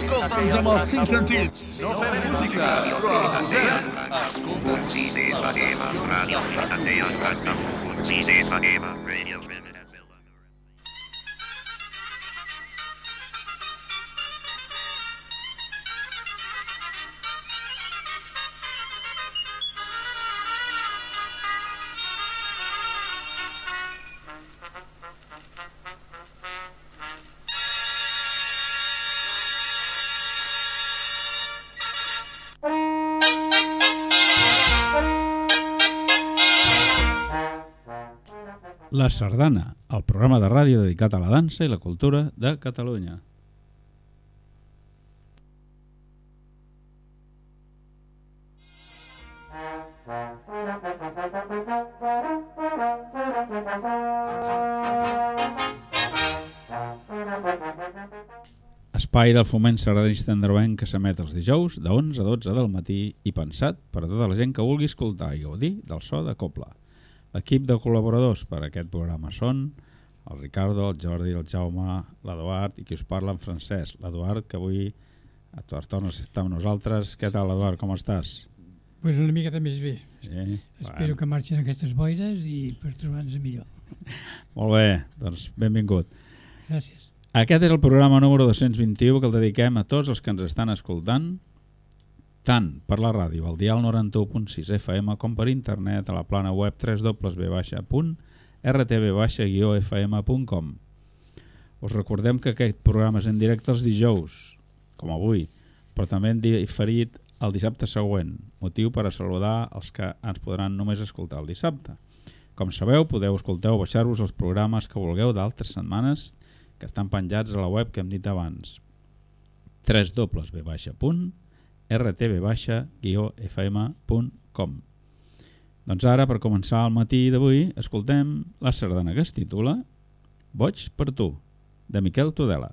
Escolta'ns amb els cinc sentits. No fem música, però la posem. 91.6 FM. Ràdio Trinitat Vella 91.6 FM. Radio La Sardana, el programa de ràdio dedicat a la dansa i la cultura de Catalunya. Espai del foment sardanista androvenc que s'emet els dijous de 11 a 12 del matí i pensat per a tota la gent que vulgui escoltar i gaudir del so de copla. L'equip de col·laboradors per a aquest programa són el Ricardo, el Jordi, el Jaume, l'Eduard i qui us parla en francès. L'Eduard, que avui a tu tornes a estar amb nosaltres. Què tal, Eduard, com estàs? pues una miqueta més bé. Sí? Espero que marxin aquestes boires i per trobar-nos millor. Molt bé, doncs benvingut. Gràcies. Aquest és el programa número 221 que el dediquem a tots els que ens estan escoltant, tant per la ràdio, al dial 91.6 FM, com per internet a la plana web www.rtb-fm.com. Us recordem que aquest programa és en directe els dijous, com avui, però també en diferit el dissabte següent, motiu per a saludar els que ens podran només escoltar el dissabte. Com sabeu, podeu escoltar o baixar-vos els programes que vulgueu d'altres setmanes que estan penjats a la web que hem dit abans www.rtb-fm.com Doncs ara, per començar el matí d'avui, escoltem la sardana que es titula Boig per tu, de Miquel Tudela.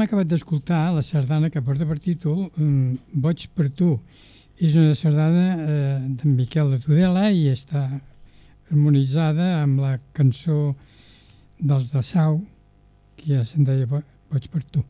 Hem acabat d'escoltar la sardana que porta per títol mm, Boig per tu. És una sardana eh, d'en Miquel de Tudela i està harmonitzada amb la cançó dels de Sau, que ja se'n deia Bo- Boig per tu.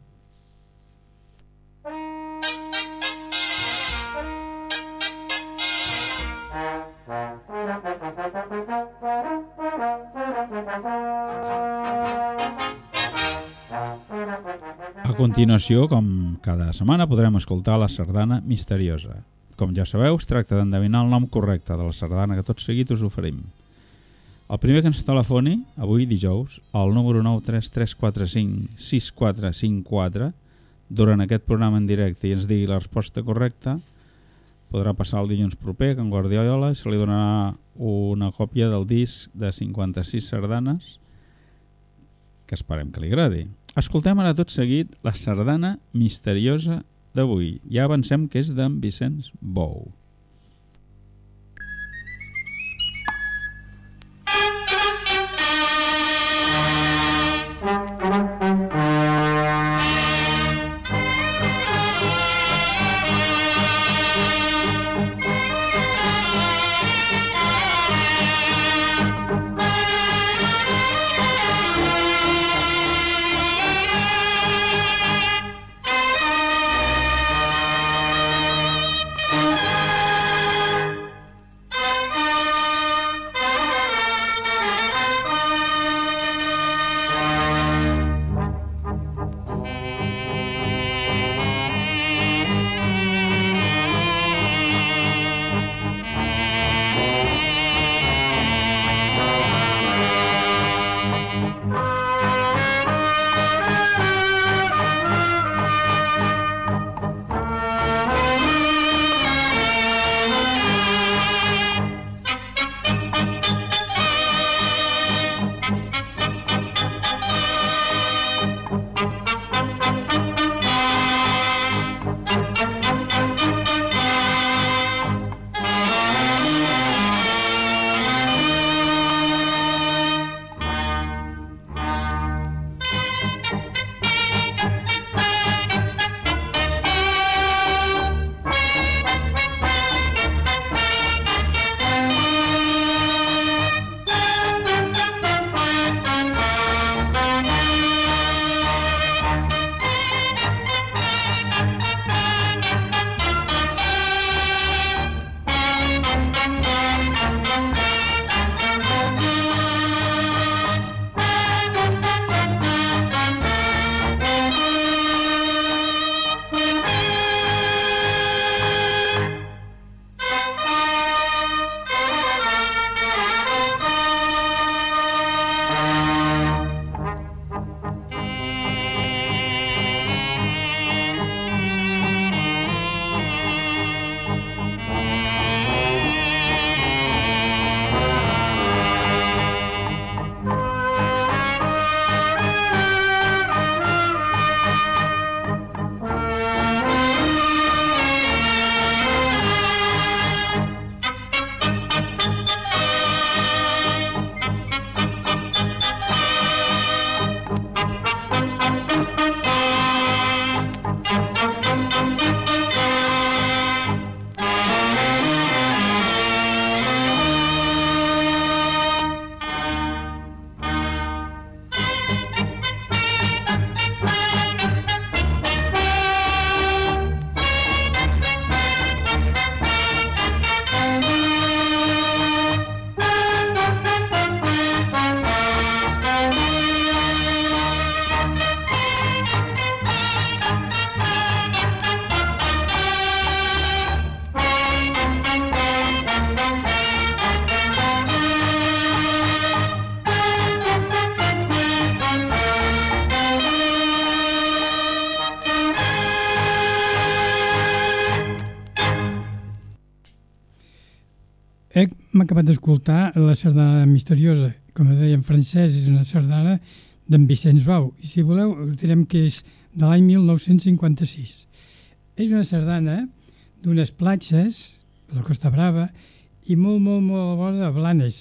Continuació, com cada setmana, podrem escoltar la sardana misteriosa. Com ja sabeu, es tracta d'endevinar el nom correcte de la sardana que tot seguit us oferim. El primer que ens telefoni, avui dijous, al número 933456454, durant aquest programa en directe i ens digui la resposta correcta, podrà passar el dilluns proper que en Guardiola se li donarà una còpia del disc de 56 sardanes que esperem que li agradi. Escoltem ara tot seguit la sardana misteriosa d'avui. Ja avancem que és d'en Vicenç Bou. Acabat d'escoltar la sardana misteriosa. Com deia en francès, és una sardana d'en Vicenç Bau. I si voleu, direm que és de l'any 1956. És una sardana d'unes platges de la Costa Brava i molt, molt, molt a la vora de Blanes.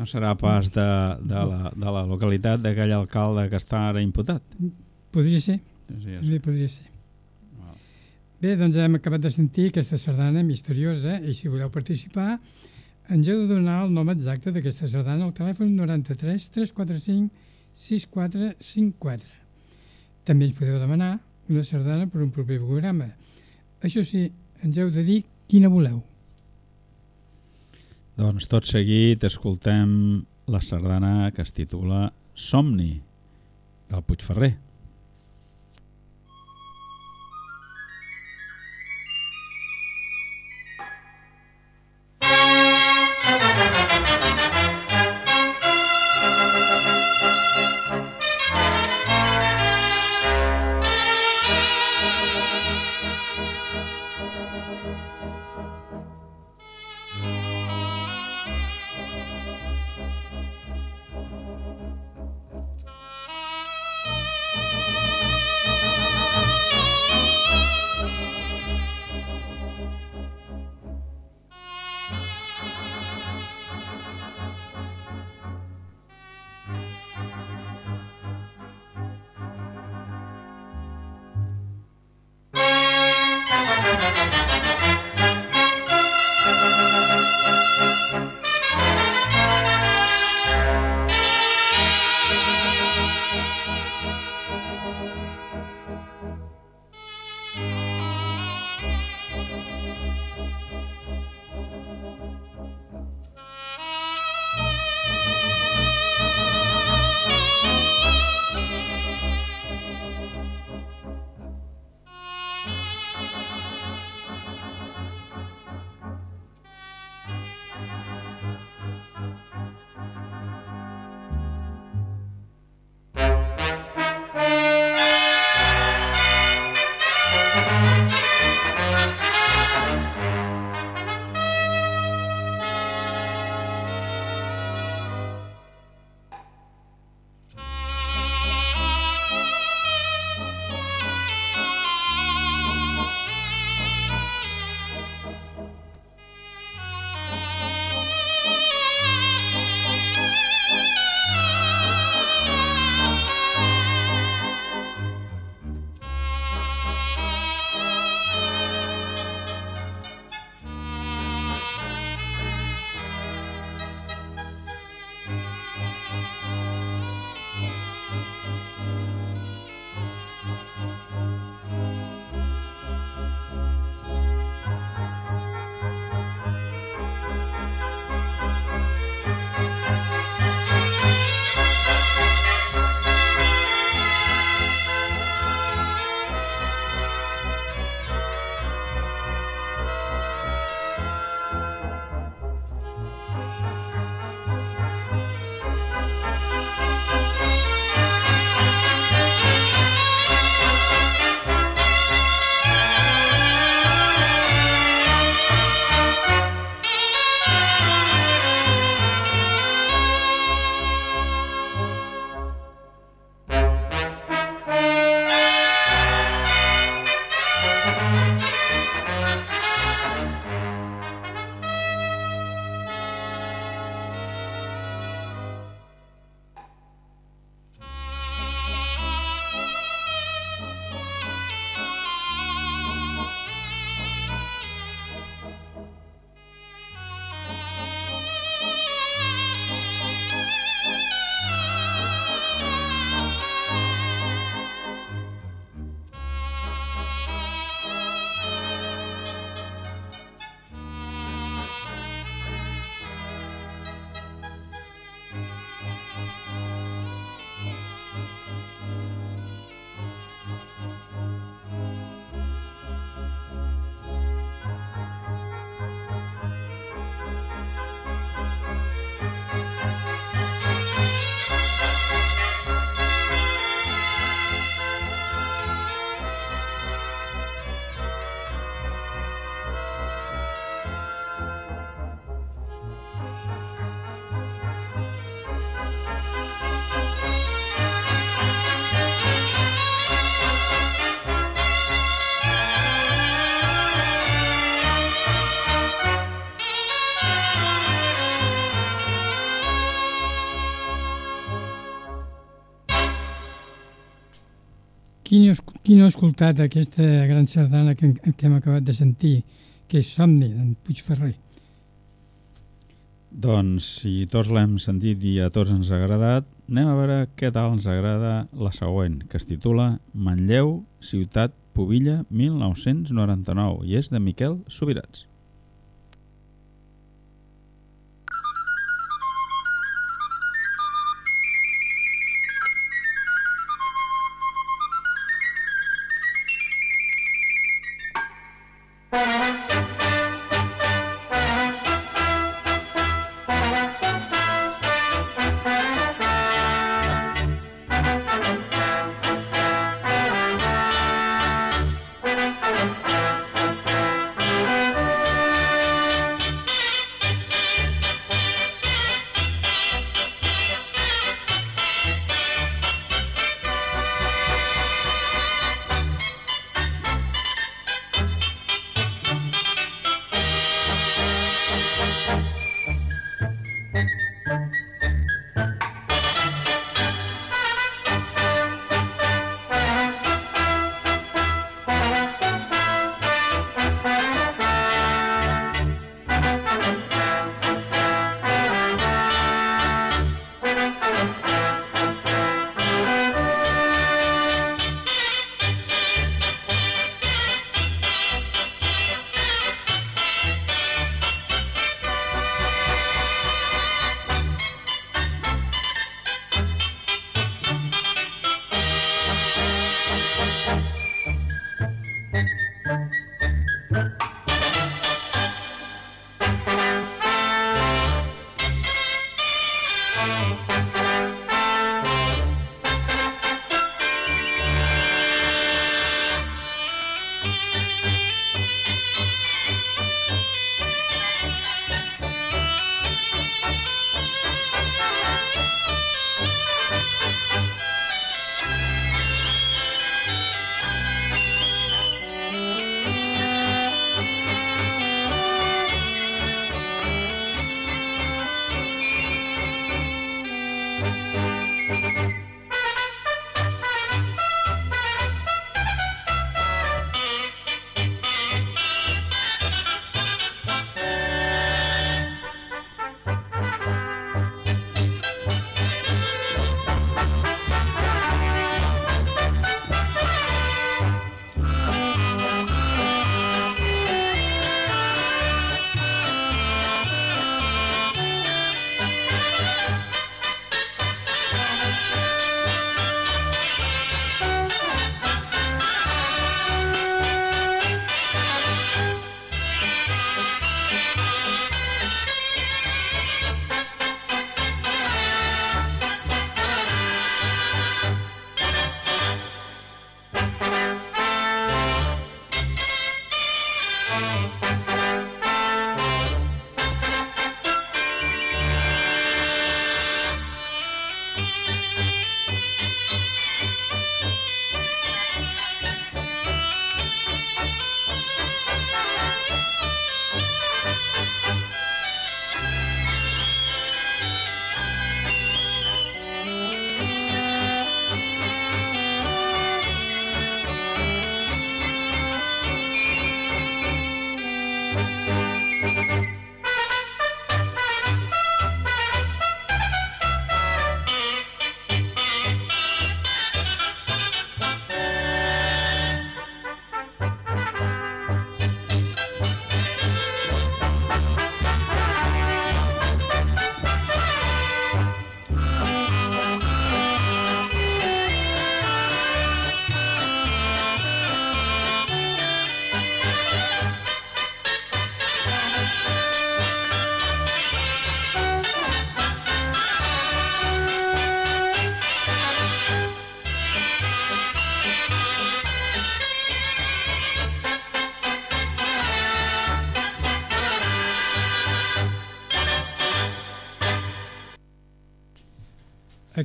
No serà pas de, de, la, de la localitat d'aquell alcalde que està ara imputat? Podria ser, Sí, sí, podria ser. Bé, doncs hem acabat de sentir aquesta sardana misteriosa i si voleu participar ens heu de donar el nom exacte d'aquesta sardana al telèfon 93 345 6454. També ens podeu demanar una sardana per un proper programa. Això sí, ens heu de dir quina voleu. Doncs tot seguit escoltem la sardana que es titula Somni, del Puigferrer. Qui no, qui no ha escoltat aquesta gran sardana que, que hem acabat de sentir, que és Somni, d'en Puigferrer? Doncs si tots l'hem sentit i a tots ens ha agradat, anem a veure què tal ens agrada la següent, que es titula Manlleu, ciutat Pobilla, 1999, i és de Miquel Subirats.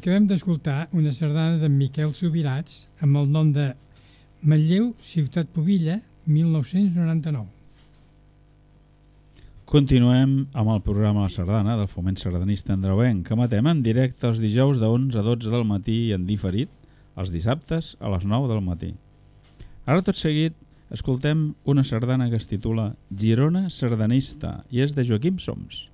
Acabem d'escoltar una sardana de Miquel Subirats amb el nom de Manlleu, Ciutat Pobilla, 1999. Continuem amb el programa La Sardana del Foment Sardanista Andreuenc, que matem en directe els dijous de 11 a 12 del matí i en diferit els dissabtes a les 9 del matí. Ara tot seguit escoltem una sardana que es titula Girona Sardanista i és de Joaquim Soms.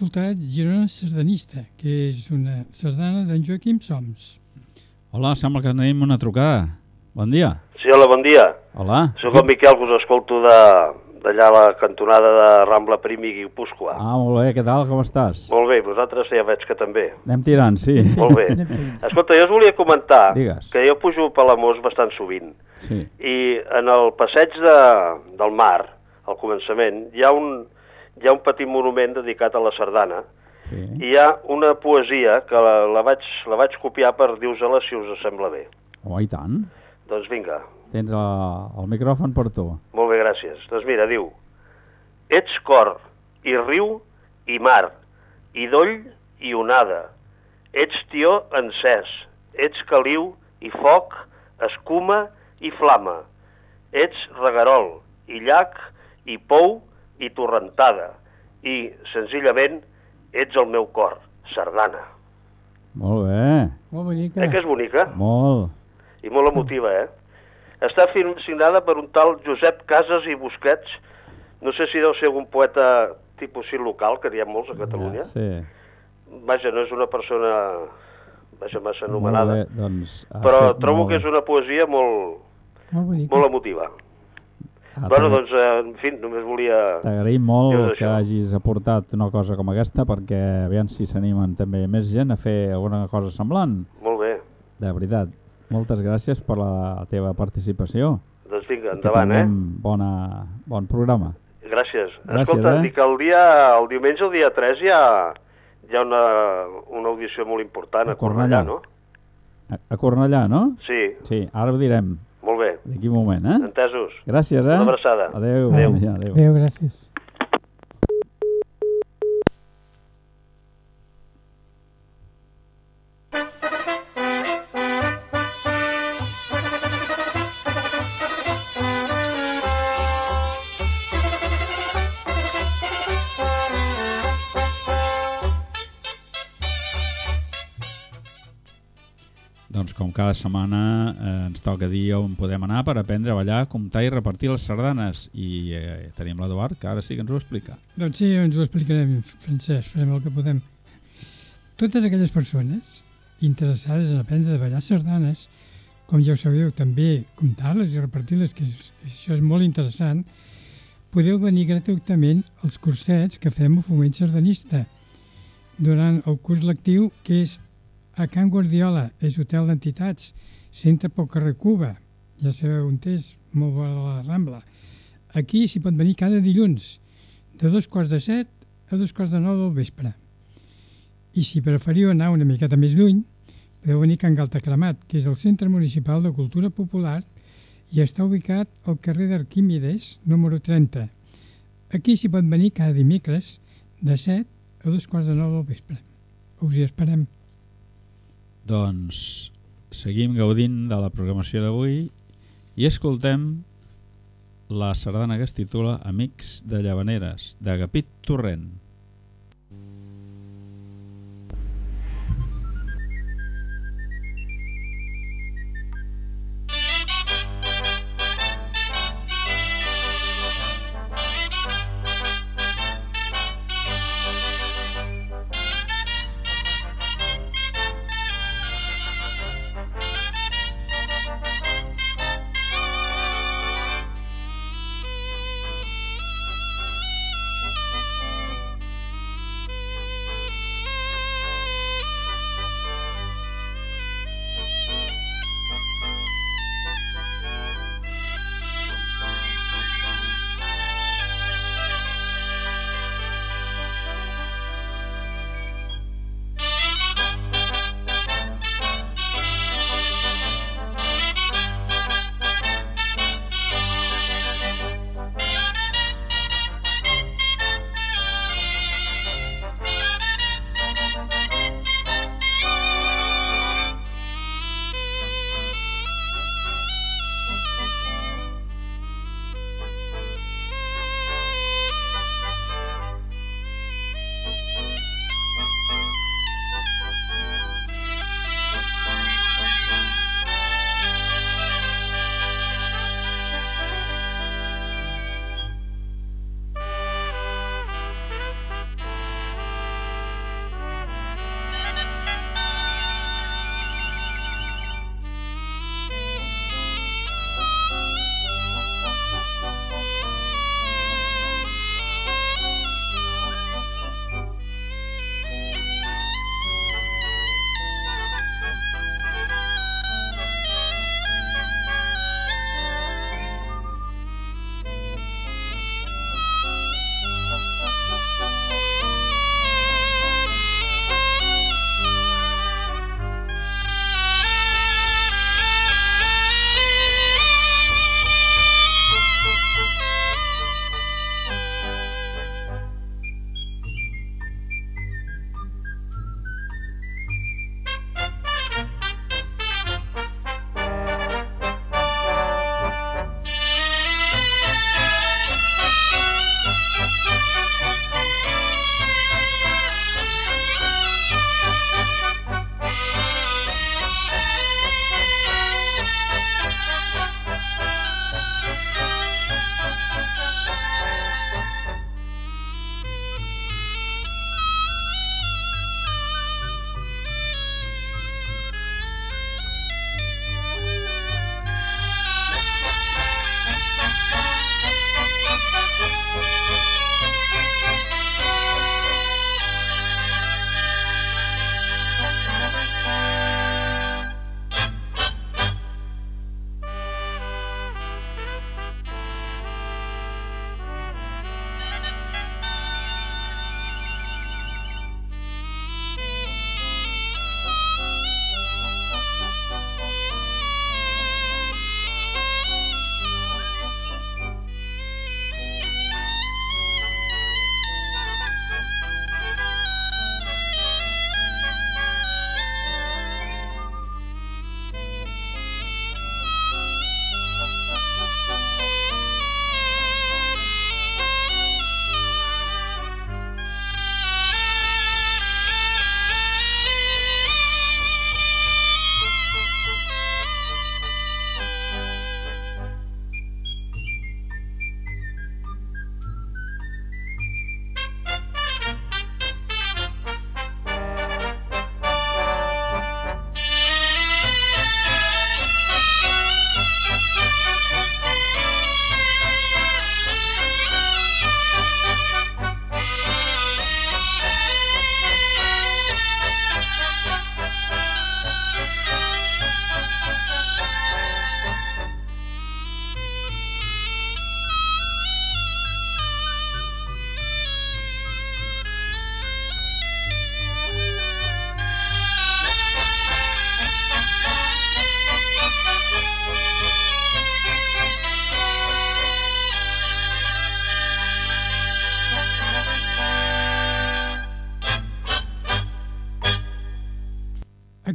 Escoltat Girona Sardanista, que és una sardana d'en Joaquim Soms. Hola, sembla que tenim una trucada. Bon dia. Sí, hola, bon dia. Hola. Soc el Miquel, que us escolto de, d'allà a la cantonada de Rambla Prim i Guipúscoa. Ah, molt bé, què tal, com estàs? Molt bé, vosaltres ja veig que també. Anem tirant, sí. Molt bé. Escolta, jo us volia comentar Digues. que jo pujo per l'Amós bastant sovint Sí, i en el passeig de, del mar, al començament, hi ha, un, hi ha un petit monument dedicat a la sardana sí. i hi ha una poesia que la, la, vaig, la vaig copiar per dius-la si us sembla bé. Oh, i tant. Doncs vinga, Tens el, el micròfon per tu. Molt bé, gràcies. Doncs mira, diu Ets cor i riu i mar, i doll i onada. Ets tió encès, ets caliu i foc, escuma i flama. Ets regarol i llac i pou i torrentada. I, senzillament, ets el meu cor, sardana. Molt bé, Molt bonica. Eh que és bonica? molt. I molt emotiva, eh? Està signada per un tal Josep Casas i Busquets. No sé si deu ser algun poeta tipus sí local, que n'hi ha molts a Catalunya. Ja, sí. Vaja, no és una persona vaja, massa Molt anomenada. bé, doncs... Però trobo molt que és una poesia molt, Molt bonica. molt emotiva. Ah, bueno, doncs, eh, en fi, només volia... T'agraïm molt que hagis aportat una cosa com aquesta perquè aviam si s'animen també més gent a fer alguna cosa semblant. Molt bé. De veritat, moltes gràcies per la teva participació. Doncs vinga, endavant, eh? bona, bon programa. Gràcies. Gràcies, Escolta, eh? dic que el, dia, el diumenge, el dia 3, hi ha, hi ha una, una audició molt important a, A Cornellà. Cornellà, no? A, a Cornellà, no? Sí, Sí, ara ho direm, molt bé. d'aquí un moment, eh? Entesos. Gràcies, eh? Una abraçada. Adéu. Adéu. adéu. Adéu, gràcies. Com cada setmana eh, ens toca dir on podem anar per aprendre a ballar, comptar i repartir les sardanes. I eh, tenim l'Eduard, que ara sí que ens ho explica. Doncs sí, ens ho explicarem, Francesc, farem el que podem. Totes aquelles persones interessades en aprendre a ballar sardanes, com ja ho sabeu, també comptar-les i repartir-les, que és, això és molt interessant, podeu venir gratuïtament als cursets que fem a Foment Sardanista durant el curs lectiu que és a Can Guardiola, és hotel d'entitats, centre pel carrer Cuba, ja sabeu on és, molt bona la Rambla. Aquí s'hi pot venir cada dilluns, de dos quarts de set a dos quarts de nou del vespre. I si preferiu anar una miqueta més lluny, podeu venir a Can Galtacremat, que és el Centre Municipal de Cultura Popular i està ubicat al carrer d'Arquímedes, número 30. Aquí s'hi pot venir cada dimecres de 7 a dos quarts de nou del vespre. Us hi esperem. Doncs seguim gaudint de la programació d'avui i escoltem la sardana que es titula Amics de Llavaneres, d'Agapit Torrent.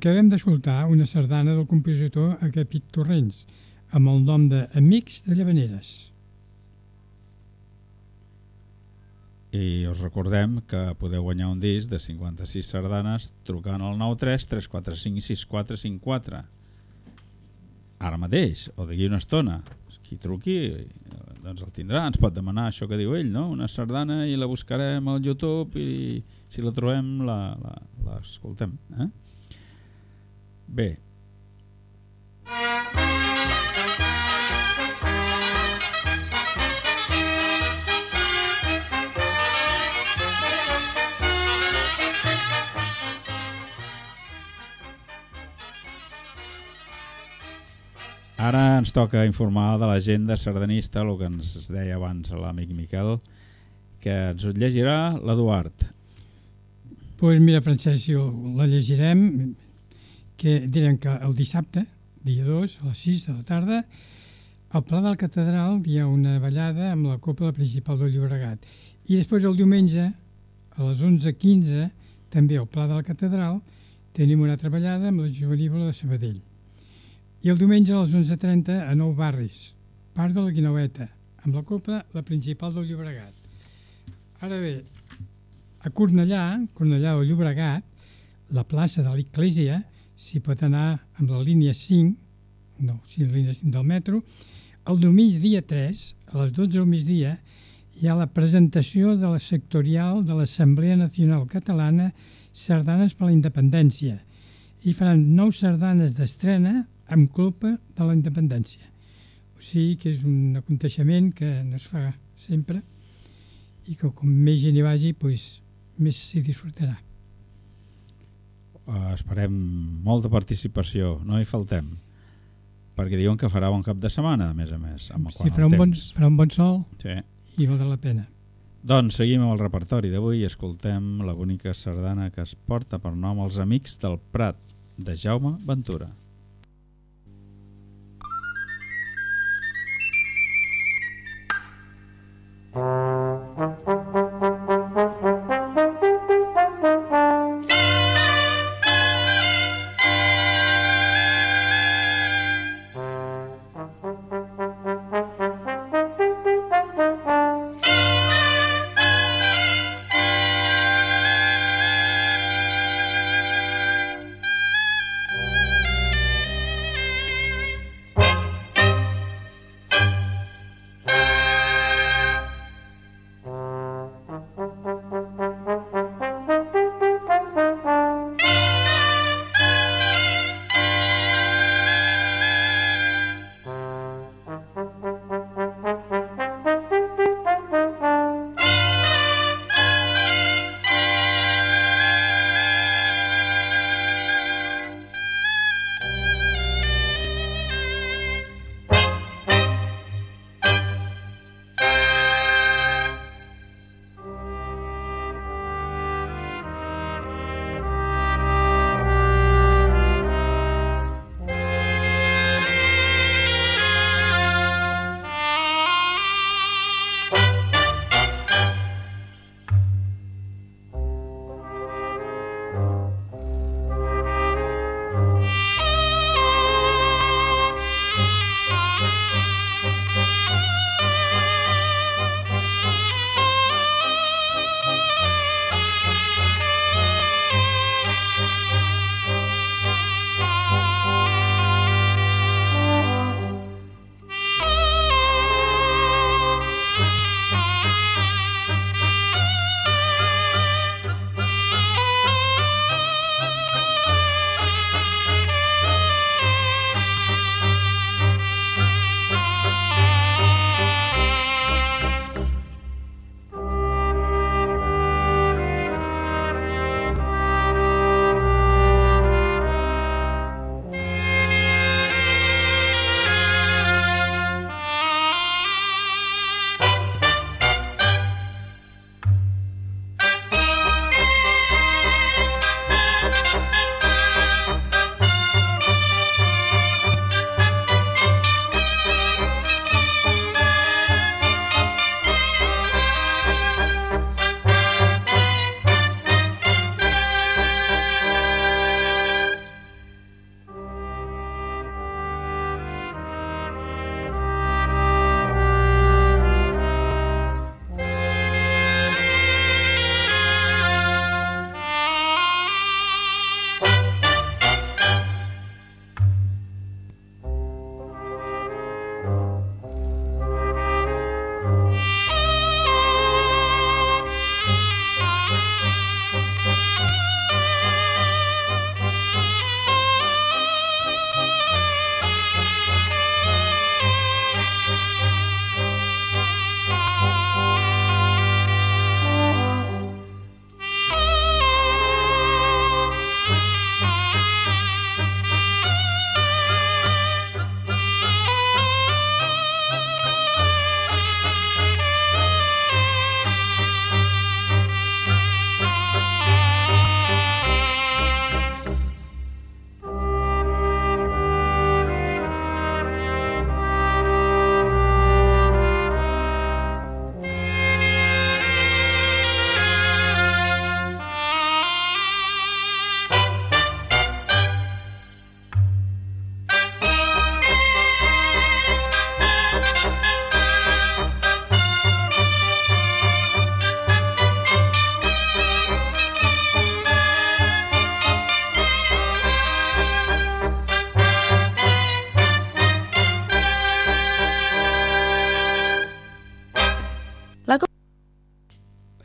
Acabem d'escoltar una sardana del compositor Agapit Torrents, amb el nom de Amics de Llavaneres. I us recordem que podeu guanyar un disc de 56 sardanes trucant al 93 345 6454 ara mateix, o d'aquí una estona qui truqui doncs el tindrà, ens pot demanar això que diu ell no? una sardana i la buscarem al YouTube i si la trobem l'escoltem eh? Bé Ara ens toca informar de l'agenda sardanista, el que ens deia abans l'amic Miquel, que ens ho llegirà l'Eduard. Doncs pues mira, Francesc, la llegirem, que diuen que el dissabte, dia 2, a les 6 de la tarda, al Pla de la Catedral hi ha una ballada amb la Copla Principal del Llobregat. I després el diumenge, a les 11.15, també al Pla de la Catedral, tenim una altra ballada amb la Juvenívola de Sabadell. I el diumenge a les 11.30 a Nou Barris, part de la Guinaueta, amb la Copla, la principal del Llobregat. Ara bé, a Cornellà, Cornellà o Llobregat, la plaça de l'Eglésia s'hi pot anar amb la línia 5, no, sí, la línia 5 del metro, el diumenge dia 3, a les 12 del migdia, hi ha la presentació de la sectorial de l'Assemblea Nacional Catalana Sardanes per la Independència i faran nou sardanes d'estrena amb culpa de la independència. O sigui que és un aconteixement que no es fa sempre i que com més gent hi vagi, doncs, més s'hi disfrutarà. Uh, esperem molta participació, no hi faltem, perquè diuen que farà un cap de setmana, a més a més. Amb sí, farà un, bon, farà un bon sol sí. i valdrà la pena. Doncs seguim amb el repertori d'avui i escoltem la bonica sardana que es porta per nom Els Amics del Prat, de Jaume Ventura.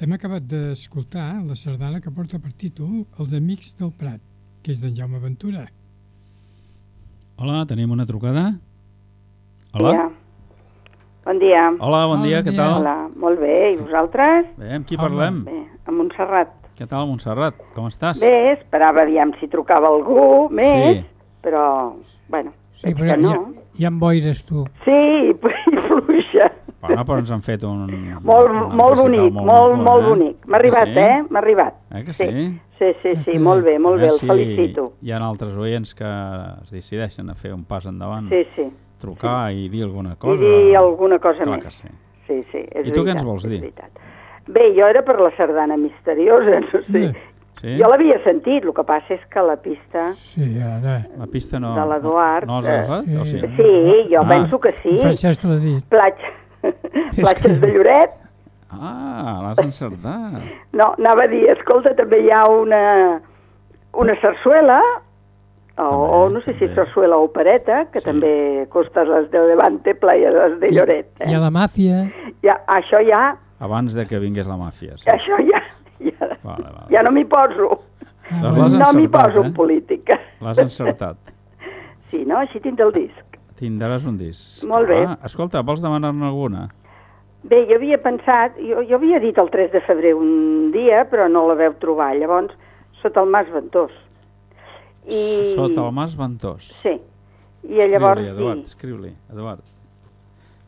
Hem acabat d'escoltar la sardana que porta per títol Els Amics del Prat, que és d'en Jaume Ventura. Hola, tenim una trucada? Hola? Dia. Bon dia. Hola, bon Hola, dia, bon què dia. tal? Hola, molt bé. I vosaltres? Bé, amb qui Hola. parlem? Bé, a Montserrat. Què tal, Montserrat? Com estàs? Bé, esperava aviam si trucava algú més, Sí. però, bueno, Sí, veig però que hi, no. ha, hi ha boires, tu. Sí, i fluixa. Bueno, però ens han fet un... Molt, un molt bonic, molt, maco, molt eh? bonic. M'ha Eh arribat, sí? eh? M'ha arribat. Eh que sí? Sí, sí, sí, molt bé, molt bé, el felicito. Hi ha altres oients que es decideixen a fer un pas endavant, Sí, sí. trucar i dir alguna I cosa. dir alguna cosa Clar més. que sí. Sí, sí, és I tu què ens veritat, vols dir? veritat. Bé, jo era per la sardana misteriosa, no sé. Sí. Sí? Jo l'havia sentit, el que passa és que la pista... Sí, ara... La pista no... de l'Eduard, No, no eh, l'has agafat? O sí? Sí, jo Ah. penso que sí. Francesc l'ha dit. Platja, platges de Lloret. Ah, l'has encertat. No, anava a dir, escolta, també hi ha una, una sarsuela, o, o no sé si també. sarsuela o opereta, que Sí. també costa les de Levante, playas de Lloret. Hi ha Eh? la màfia. Ja, això ja, Abans de que vingués la màfia. Sí. això ja, ja, Vale, vale. ja no m'hi poso. Doncs l'has No m'hi poso en eh? política. L'has encertat. Sí, no? Així tinc el disc. Tindràs un disc. Molt bé. Ah, escolta, vols demanar-ne alguna? Bé, jo havia pensat, jo, jo havia dit el 3 de febrer un dia, però no la veu trobar, llavors, sota el Mas Ventós. I... Sota el Mas Ventós. Sí. I llavors Escriu-li, Eduard, dir, escriu-li, Eduard.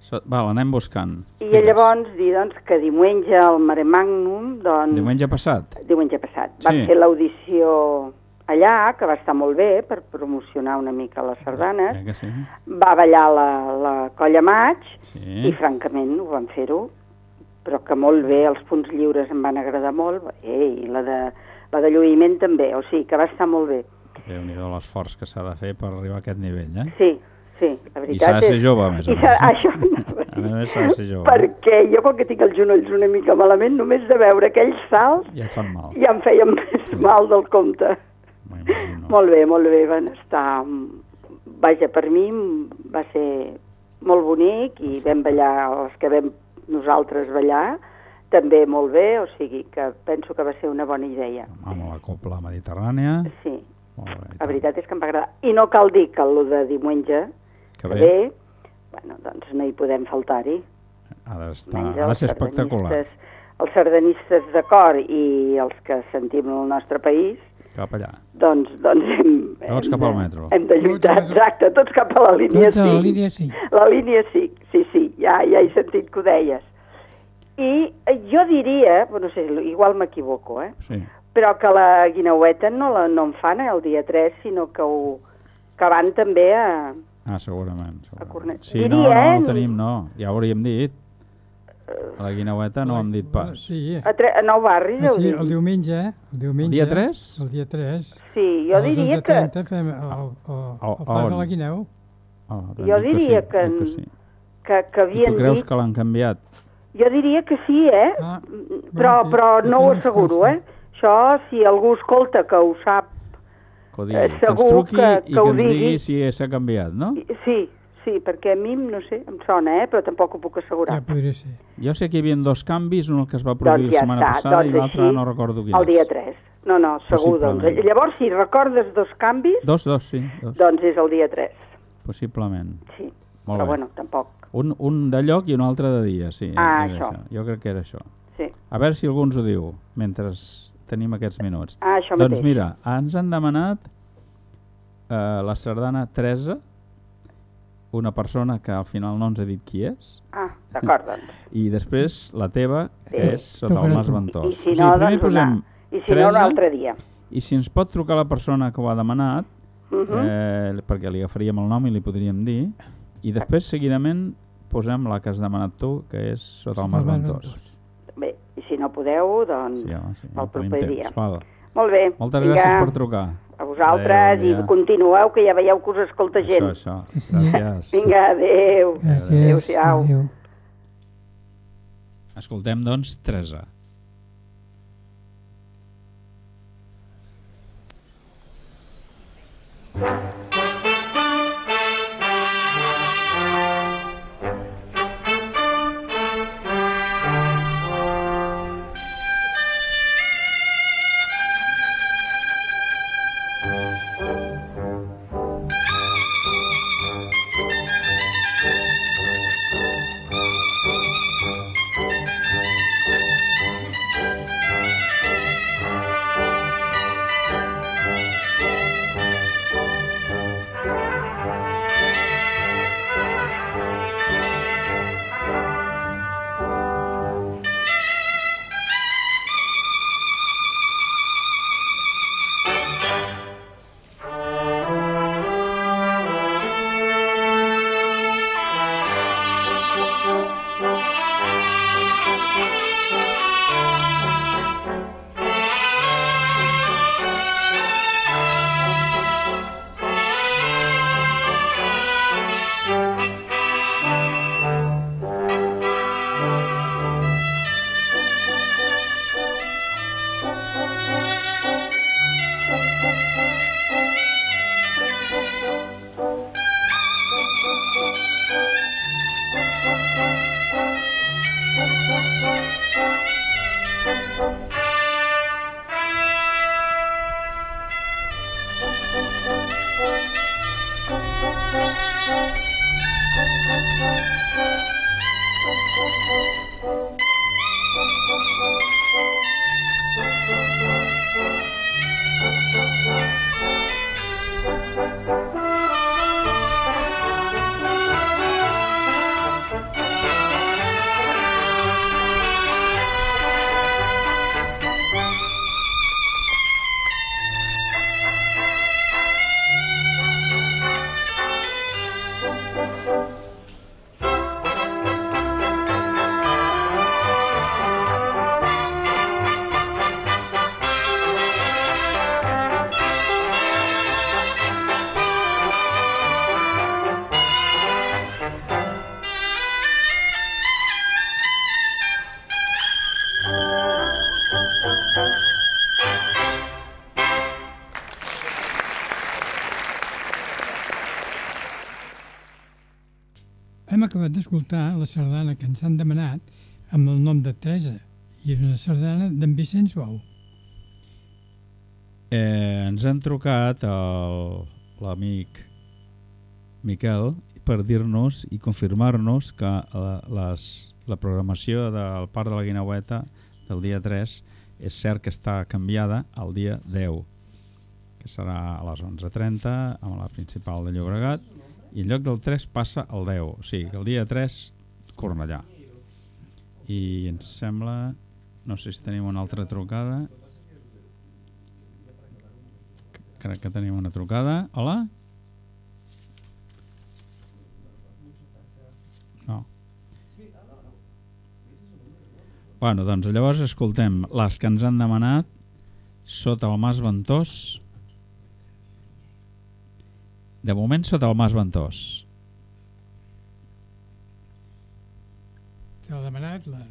So, va, l'anem buscant. i Digues. llavors dir doncs, que diumenge al Mare Magnum, doncs, Diumenge passat? diumenge passat, va Sí. fer l'audició allà, que va estar molt bé per promocionar una mica les sardanes, que sí? va ballar la, la Colla Maig Sí. i francament ho van fer-ho, però que molt bé, els punts lliures em van agradar molt, eh, i la de, la de lluïment també, o sigui que va estar molt bé. Déu-n'hi-do l'esforç que s'ha de fer per arribar a aquest nivell, eh? Sí, sí, la I veritat s'ha de ser és... jove, més a I més. Això A més s'ha de ser jove. perquè jo com que tinc els genolls una mica malament, només de veure aquells salts Ja et fan mal, ja em feien més mal del compte. M'imagino. Molt bé, molt bé, van estar... Vaja, per mi va ser molt bonic i vam ballar els que vam nosaltres ballar, també molt bé, o sigui que penso que va ser una bona idea. Amb la copla mediterrània. Sí, Molt bé, la veritat és que em va agradar. I no cal dir que el de diumenge, Que que bé, bueno, doncs no hi podem faltar-hi. ha d'estar, ha de ser espectacular. Els sardanistes de cor i els que sentim el nostre país, Cap allà. doncs, doncs hem, Tots hem cap de- al metro. Hem de lluitar, Tots- exacte, tots cap a la línia Tots a la 5. línia sí. La línia sí, sí, sí, ja, ja he sentit que ho deies. I eh, jo diria, no sé, igual m'equivoco, eh? Sí. però que la guineueta no, la, no en fan el dia 3, sinó que, ho, que van també a... Ah, segurament. segurament. Cornet. Sí, no, Diria, no, eh? no tenim, no. Ja ho hauríem dit. A la guineueta no ho hem dit pas. Sí, A, tre, a Nou Barris, Ah, sí, dit? el diumenge, el diumenge... El dia 3? El dia 3. Sí, jo a les diria que... 11:30 fem el, el, el, A- el on? de la Guineu. Oh, Jo diria sí, que dic en- sí. que, que I havien tu creus dit... que l'han canviat? Jo diria que sí, eh? Ah, però, bueno, però que- no que ho asseguro, eh? Això, si algú escolta que ho sap, Que ho digui, Eh, que ens truqui que- i que que ho ens digui. digui si s'ha canviat, no? i- sí, sí, perquè a mi, no sé, em sona, eh? Però tampoc ho puc assegurar. Ja podria ser. Jo sé que hi havia dos canvis, un el que es va produir Doncs la ja setmana està, passada i doncs l'altre així, no recordo quin El dia és. 3. No, no, segur, doncs. Llavors, si recordes dos canvis, Dos, dos, sí, dos, doncs és el dia 3. possiblement. Sí, Molt però bé. bueno, tampoc. Un, un de lloc i un altre de dia, sí. Ah, era això. Jo crec que era això. Sí. A veure si algú ens ho diu mentre tenim aquests minuts. Ah, això doncs mateix. mira, ens han demanat eh, la sardana Teresa, una persona que al final no ens ha dit qui és, Ah, d'acord, doncs. i després la teva, que Sí. és sota el Mas I Ventós. I si o sigui, no, primer doncs posem una. I si no, un altre dia. i si ens pot trucar la persona que ho ha demanat, Uh -huh. eh, perquè li agafaríem el nom i li podríem dir, i després seguidament posem la que has demanat tu, que és sota el Mas Ventós. Bé, i si no podeu, doncs Sí, home, sí, el no proper dia. Val. Molt bé. Moltes vinga, gràcies per trucar. A vosaltres bon i continueu, que ja veieu que us escolta gent. Això, això. Gràcies. Vinga, adéu. Gràcies. Adéu-siau. Adéu. Escoltem, doncs, Teresa. hem acabat d'escoltar la sardana que ens han demanat amb el nom de Teresa i és una sardana d'en Vicenç Bou. Eh, ens han trucat l'amic Miquel per dir-nos i confirmar-nos que la, les, la programació del Parc de la Guinaueta del dia 3 és cert que està canviada al dia 10 que serà a les 11.30 amb la principal de Llobregat i en lloc del 3 passa al 10 o sigui que el dia 3 Cornellà. I ens sembla no sé si tenim una altra trucada. Crec que tenim una trucada. Hola? No. Bueno, doncs llavors escoltem les que ens han demanat sota el Mas Ventós de moment sota el Mas Ventós. Te l'ha demanat la,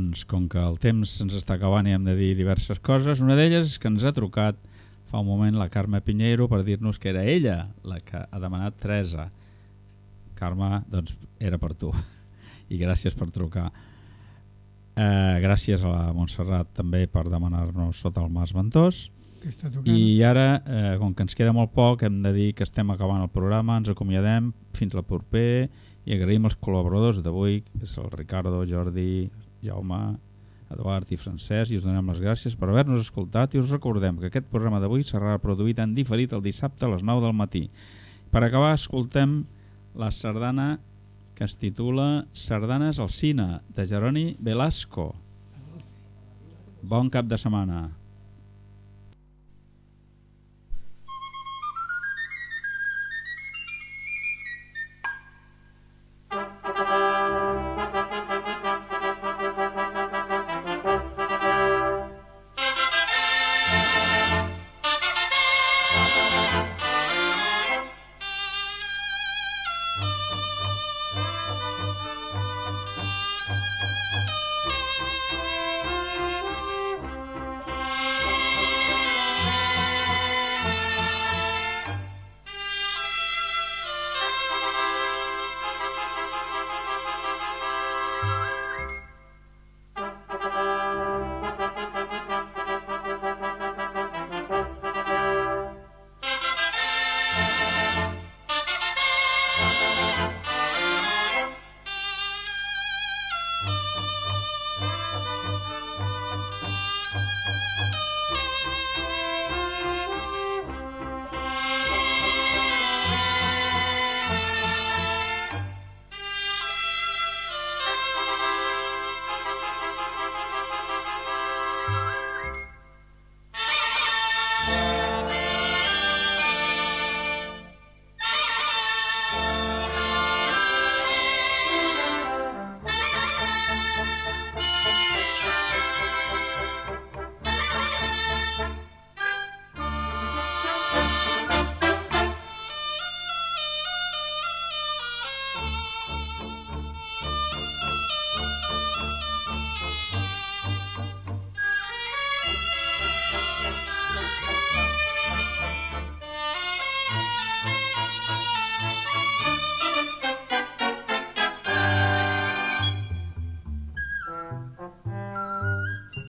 Doncs com que el temps ens està acabant i hem de dir diverses coses, una d'elles és que ens ha trucat fa un moment la Carme Pinheiro per dir-nos que era ella la que ha demanat Teresa. Carme, doncs era per tu i gràcies per trucar. Eh, gràcies a la Montserrat també per demanar-nos sota el Mas Ventós. I ara, eh, com que ens queda molt poc, hem de dir que estem acabant el programa, ens acomiadem fins al proper i agraïm els col·laboradors d'avui, que és el Ricardo, Jordi, Jaume, Eduard i Francesc, i us donem les gràcies per haver-nos escoltat i us recordem que aquest programa d'avui serà produït en diferit el dissabte a les 9 del matí. Per acabar, escoltem la sardana que es titula Sardanes al Cine, de Jeroni Velasco. Bon cap de setmana.